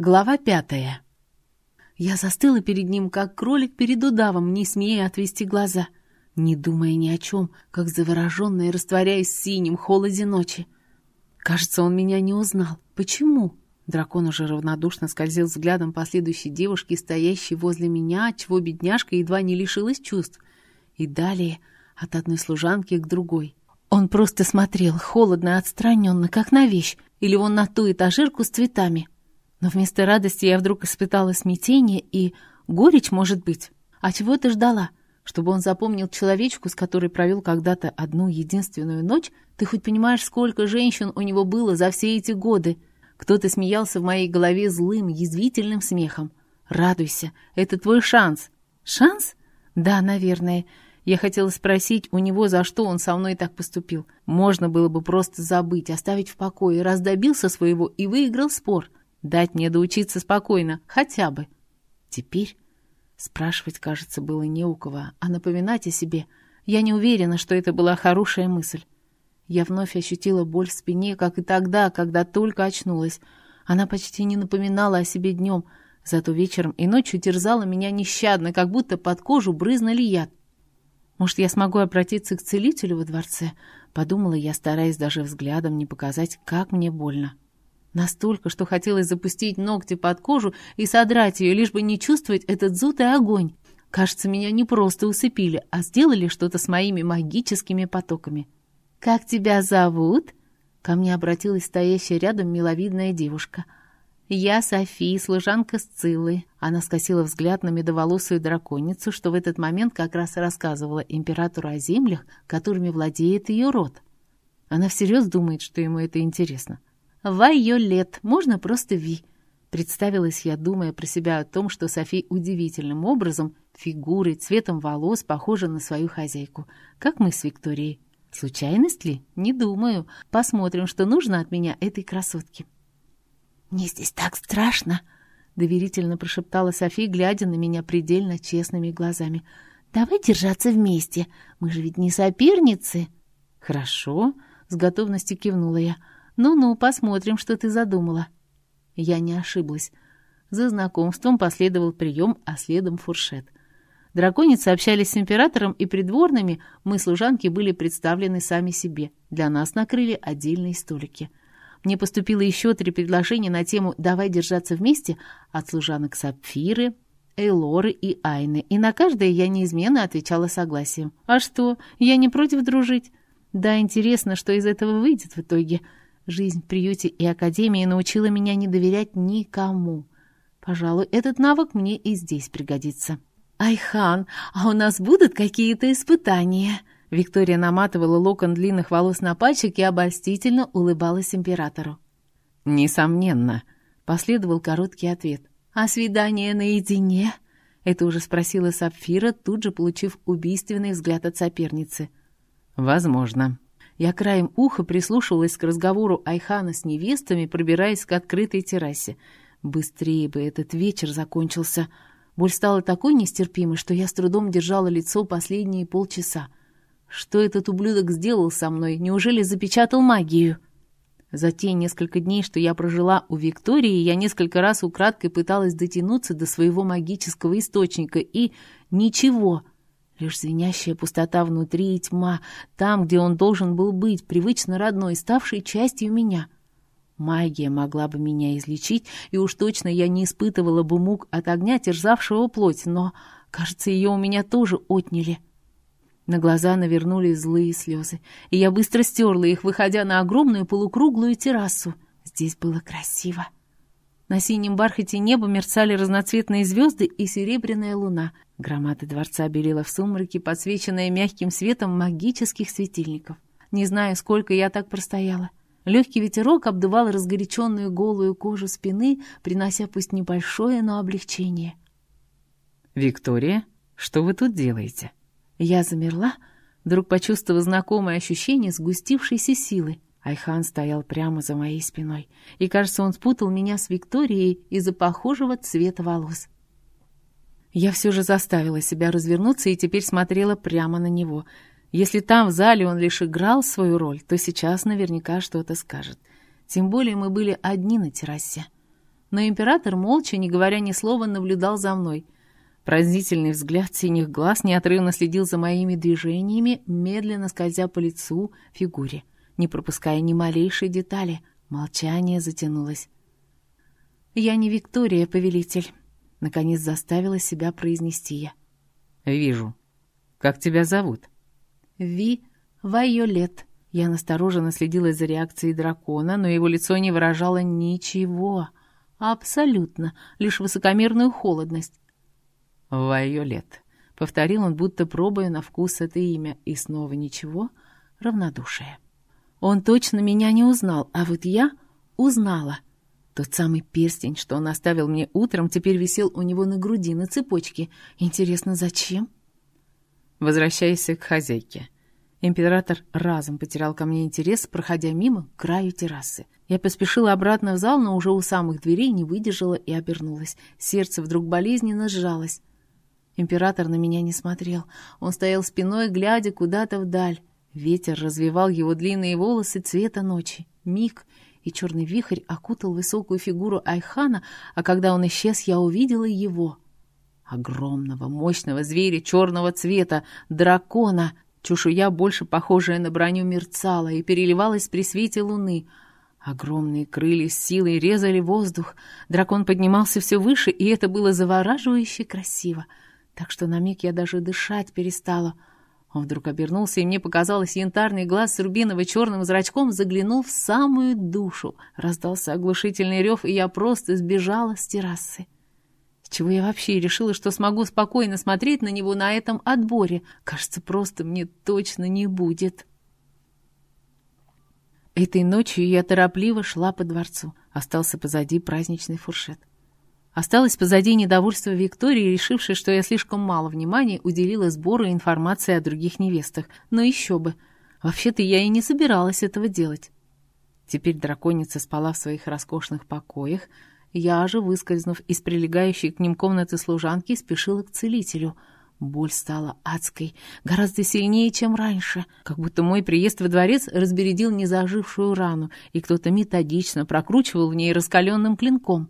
Глава пятая. Я застыла перед ним, как кролик перед удавом, не смея отвести глаза, не думая ни о чем, как завороженная, растворяясь в синем холоде ночи. Кажется, он меня не узнал. Почему? Дракон уже равнодушно скользил взглядом по следующей девушке, стоящей возле меня, чего бедняжка едва не лишилась чувств. И далее от одной служанки к другой. Он просто смотрел, холодно, отстраненно, как на вещь, или он на ту этажерку с цветами. Но вместо радости я вдруг испытала смятение и горечь, может быть. А чего ты ждала? Чтобы он запомнил человечку, с которой провел когда-то одну единственную ночь? Ты хоть понимаешь, сколько женщин у него было за все эти годы? Кто-то смеялся в моей голове злым, язвительным смехом. Радуйся, это твой шанс. Шанс? Да, наверное. Я хотела спросить у него, за что он со мной так поступил. Можно было бы просто забыть, оставить в покое, раз добился своего и выиграл спор. Дать мне доучиться спокойно, хотя бы. Теперь спрашивать, кажется, было не у кого, а напоминать о себе. Я не уверена, что это была хорошая мысль. Я вновь ощутила боль в спине, как и тогда, когда только очнулась. Она почти не напоминала о себе днем, зато вечером и ночью терзала меня нещадно, как будто под кожу брызнули яд. Может, я смогу обратиться к целителю во дворце? Подумала я, стараясь даже взглядом не показать, как мне больно. Настолько, что хотелось запустить ногти под кожу и содрать ее, лишь бы не чувствовать этот зуд и огонь. Кажется, меня не просто усыпили, а сделали что-то с моими магическими потоками. «Как тебя зовут?» Ко мне обратилась стоящая рядом миловидная девушка. «Я София, служанка Сциллы». Она скосила взгляд на медоволосую драконицу, что в этот момент как раз рассказывала императору о землях, которыми владеет ее род. Она всерьез думает, что ему это интересно. «Вайолет, можно просто Ви». Представилась я, думая про себя о том, что Софи удивительным образом, фигурой, цветом волос похожа на свою хозяйку, как мы с Викторией. Случайность ли? Не думаю. Посмотрим, что нужно от меня этой красотке. «Мне здесь так страшно!» — доверительно прошептала Софи, глядя на меня предельно честными глазами. «Давай держаться вместе. Мы же ведь не соперницы!» «Хорошо», — с готовностью кивнула я. «Ну-ну, посмотрим, что ты задумала». Я не ошиблась. За знакомством последовал прием, а следом фуршет — Драконицы общались с императором и придворными, мы, служанки, были представлены сами себе. Для нас накрыли отдельные столики. Мне поступило еще три предложения на тему «Давай держаться вместе» от служанок Сапфиры, Эйлоры и Айны, и на каждое я неизменно отвечала согласием. «А что? Я не против дружить?» «Да, интересно, что из этого выйдет в итоге». Жизнь в приюте и академии научила меня не доверять никому. Пожалуй, этот навык мне и здесь пригодится. «Айхан, а у нас будут какие-то испытания?» Виктория наматывала локон длинных волос на пальчик и обольстительно улыбалась императору. «Несомненно», — последовал короткий ответ. «А свидание наедине?» — это уже спросила Сапфира, тут же получив убийственный взгляд от соперницы. «Возможно». Я краем уха прислушивалась к разговору Айхана с невестами, пробираясь к открытой террасе. Быстрее бы этот вечер закончился. Боль стала такой нестерпимой, что я с трудом держала лицо последние полчаса. Что этот ублюдок сделал со мной? Неужели запечатал магию? За те несколько дней, что я прожила у Виктории, я несколько раз украдкой пыталась дотянуться до своего магического источника, и ничего. Лишь звенящая пустота внутри и тьма, там, где он должен был быть, привычно родной, ставшей частью меня — Магия могла бы меня излечить, и уж точно я не испытывала бы мук от огня, терзавшего плоть, но, кажется, ее у меня тоже отняли. На глаза навернулись злые слезы, и я быстро стерла их, выходя на огромную полукруглую террасу. Здесь было красиво. На синем бархате неба мерцали разноцветные звезды и серебряная луна. Громада дворца белела в сумраке, подсвеченная мягким светом магических светильников. Не знаю, сколько я так простояла. Легкий ветерок обдувал разгоряченную голую кожу спины, принося пусть небольшое, но облегчение. «Виктория, что вы тут делаете?» Я замерла, вдруг почувствовав знакомое ощущение сгустившейся силы. Айхан стоял прямо за моей спиной, и, кажется, он спутал меня с Викторией из-за похожего цвета волос. Я все же заставила себя развернуться и теперь смотрела прямо на него — если там в зале он лишь играл свою роль, то сейчас наверняка что-то скажет. Тем более мы были одни на террасе. Но император молча, не говоря ни слова, наблюдал за мной. Пронзительный взгляд синих глаз неотрывно следил за моими движениями, медленно скользя по лицу, фигуре, не пропуская ни малейшей детали. Молчание затянулось. «Я не Виктория, повелитель», — наконец заставила себя произнести я. «Вижу. Как тебя зовут?» «Ви Вайолет». Я настороженно следила за реакцией дракона, но его лицо не выражало ничего. Абсолютно, лишь высокомерную холодность. «Вайолет», — повторил он, будто пробуя на вкус это имя, и снова ничего, равнодушие. Он точно меня не узнал, а вот я узнала. Тот самый перстень, что он оставил мне утром, теперь висел у него на груди, на цепочке. Интересно, зачем? Возвращайся к хозяйке. Император разом потерял ко мне интерес, проходя мимо к краю террасы. Я поспешила обратно в зал, но уже у самых дверей не выдержала и обернулась. Сердце вдруг болезненно сжалось. Император на меня не смотрел. Он стоял спиной, глядя куда-то вдаль. Ветер развивал его длинные волосы цвета ночи. Миг, и черный вихрь окутал высокую фигуру Айхана, а когда он исчез, я увидела его. Огромного, мощного зверя черного цвета, дракона. Чешуя, больше похожая на броню, мерцала и переливалась при свете луны. Огромные крылья с силой резали воздух. Дракон поднимался все выше, и это было завораживающе красиво. Так что на миг я даже дышать перестала — он вдруг обернулся, и мне показалось, янтарный глаз с рубиново-черным зрачком заглянул в самую душу. Раздался оглушительный рев, и я просто сбежала с террасы. С чего я вообще решила, что смогу спокойно смотреть на него на этом отборе? Кажется, просто мне точно не будет. Этой ночью я торопливо шла по дворцу. Остался позади праздничный фуршет. Осталось позади недовольство Виктории, решившей, что я слишком мало внимания уделила сбору информации о других невестах. Но еще бы. Вообще-то я и не собиралась этого делать. Теперь драконица спала в своих роскошных покоях. Я же, выскользнув из прилегающей к ним комнаты служанки, спешила к целителю. Боль стала адской, гораздо сильнее, чем раньше. Как будто мой приезд во дворец разбередил незажившую рану, и кто-то методично прокручивал в ней раскаленным клинком.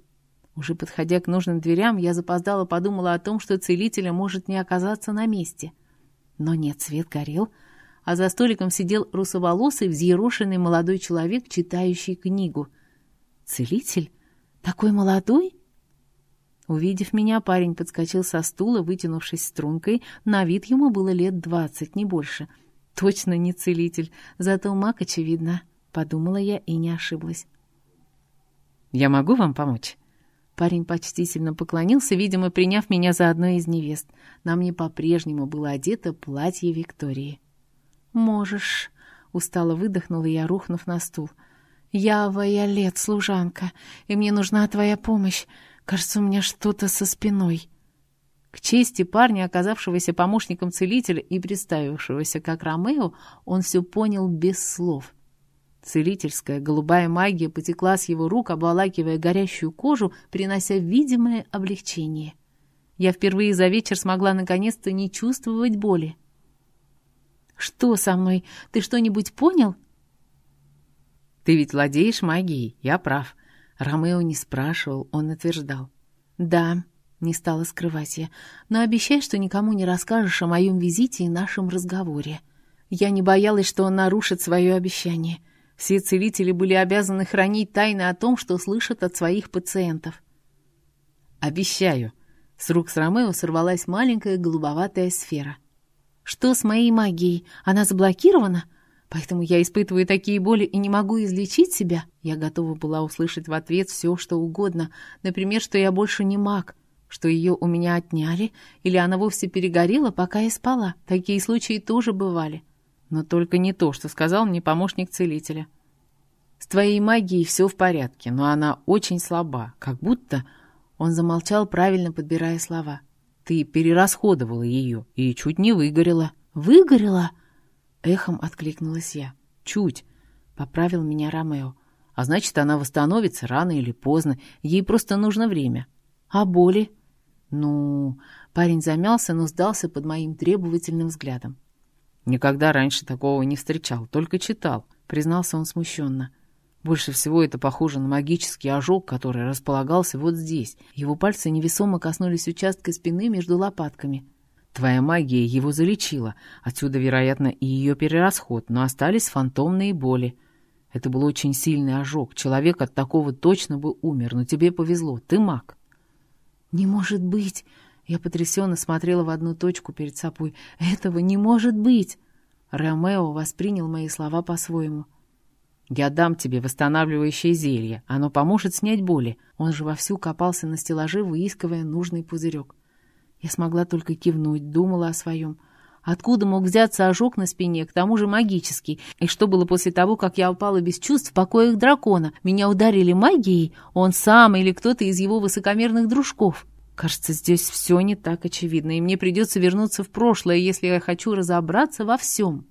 Уже подходя к нужным дверям, я запоздала подумала о том, что целителя может не оказаться на месте. Но нет, свет горел, а за столиком сидел русоволосый, взъерошенный молодой человек, читающий книгу. «Целитель? Такой молодой?» Увидев меня, парень подскочил со стула, вытянувшись стрункой. На вид ему было лет двадцать, не больше. Точно не целитель, зато маг, очевидно. Подумала я и не ошиблась. «Я могу вам помочь?» Парень почтительно поклонился, видимо, приняв меня за одной из невест. На мне по-прежнему было одето платье Виктории. «Можешь», — устало выдохнула я, рухнув на стул. «Я Вайолет, служанка, и мне нужна твоя помощь. Кажется, у меня что-то со спиной». К чести парня, оказавшегося помощником целителя и представившегося как Ромео, он все понял без слов — Целительская голубая магия потекла с его рук, обволакивая горящую кожу, принося видимое облегчение. Я впервые за вечер смогла наконец-то не чувствовать боли. «Что со мной? Ты что-нибудь понял?» «Ты ведь владеешь магией, я прав». Ромео не спрашивал, он утверждал. «Да», — не стала скрывать я, «но обещай, что никому не расскажешь о моем визите и нашем разговоре». Я не боялась, что он нарушит свое обещание — все целители были обязаны хранить тайны о том, что слышат от своих пациентов. «Обещаю!» С рук с Ромео сорвалась маленькая голубоватая сфера. «Что с моей магией? Она заблокирована? Поэтому я испытываю такие боли и не могу излечить себя?» Я готова была услышать в ответ все, что угодно. Например, что я больше не маг, что ее у меня отняли, или она вовсе перегорела, пока я спала. Такие случаи тоже бывали. Но только не то, что сказал мне помощник целителя. С твоей магией все в порядке, но она очень слаба, как будто... Он замолчал, правильно подбирая слова. Ты перерасходовала ее и чуть не выгорела. «Выгорела?» Эхом откликнулась я. «Чуть», — поправил меня Ромео. «А значит, она восстановится рано или поздно. Ей просто нужно время». «А боли?» «Ну...» Парень замялся, но сдался под моим требовательным взглядом. Никогда раньше такого не встречал, только читал, признался он смущенно. Больше всего это похоже на магический ожог, который располагался вот здесь. Его пальцы невесомо коснулись участка спины между лопатками. Твоя магия его залечила. Отсюда, вероятно, и ее перерасход, но остались фантомные боли. Это был очень сильный ожог. Человек от такого точно бы умер, но тебе повезло. Ты маг. «Не может быть!» Я потрясенно смотрела в одну точку перед собой. «Этого не может быть!» Ромео воспринял мои слова по-своему. «Я дам тебе восстанавливающее зелье. Оно поможет снять боли». Он же вовсю копался на стеллаже, выискивая нужный пузырек. Я смогла только кивнуть, думала о своем. Откуда мог взяться ожог на спине, к тому же магический? И что было после того, как я упала без чувств в покоях дракона? Меня ударили магией? Он сам или кто-то из его высокомерных дружков? Кажется, здесь все не так очевидно, и мне придется вернуться в прошлое, если я хочу разобраться во всем.